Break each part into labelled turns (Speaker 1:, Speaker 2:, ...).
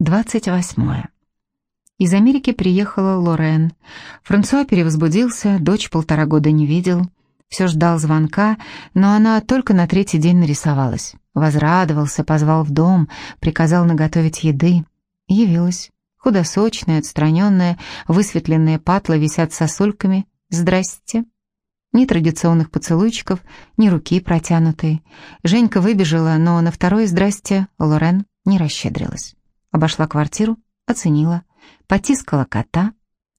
Speaker 1: 28. Из Америки приехала Лорен. Франсуа перевозбудился, дочь полтора года не видел. Все ждал звонка, но она только на третий день нарисовалась. Возрадовался, позвал в дом, приказал наготовить еды. Явилась. Худосочная, отстраненная, высветленные патлы висят сосульками. «Здрасте». Ни традиционных поцелуйчиков, ни руки протянутые. Женька выбежала, но на второе «здрасте» Лорен не расщедрилась. Обошла квартиру, оценила, потискала кота.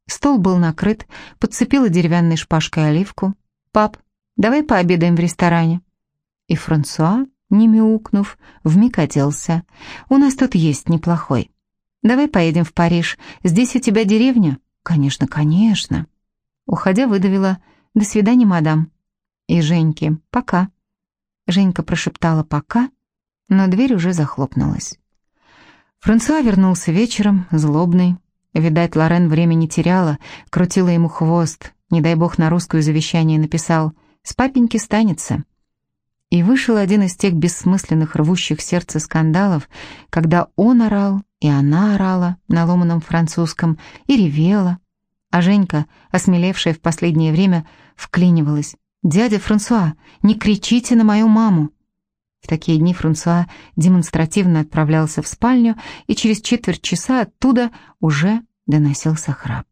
Speaker 1: Стол был накрыт, подцепила деревянной шпажкой оливку. «Пап, давай пообедаем в ресторане». И Франсуа, не мяукнув, вмиг оделся. «У нас тут есть неплохой. Давай поедем в Париж. Здесь у тебя деревня?» «Конечно, конечно». Уходя, выдавила «До свидания, мадам». И Женьке «Пока». Женька прошептала «пока», но дверь уже захлопнулась. Франсуа вернулся вечером, злобный. Видать, Лорен время не теряла, крутила ему хвост. Не дай бог на русскую завещание написал «С папеньки станется». И вышел один из тех бессмысленных рвущих сердце скандалов, когда он орал, и она орала на ломаном французском, и ревела. А Женька, осмелевшая в последнее время, вклинивалась. «Дядя Франсуа, не кричите на мою маму!» В такие дни Франсуа демонстративно отправлялся в спальню, и через четверть часа оттуда уже доносился храп.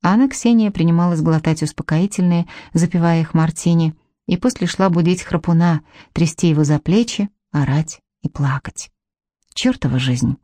Speaker 1: Анна Ксения принималась глотать успокоительные, запивая их мартини, и после шла будить храпуна, трясти его за плечи, орать и плакать. Чертова жизнь.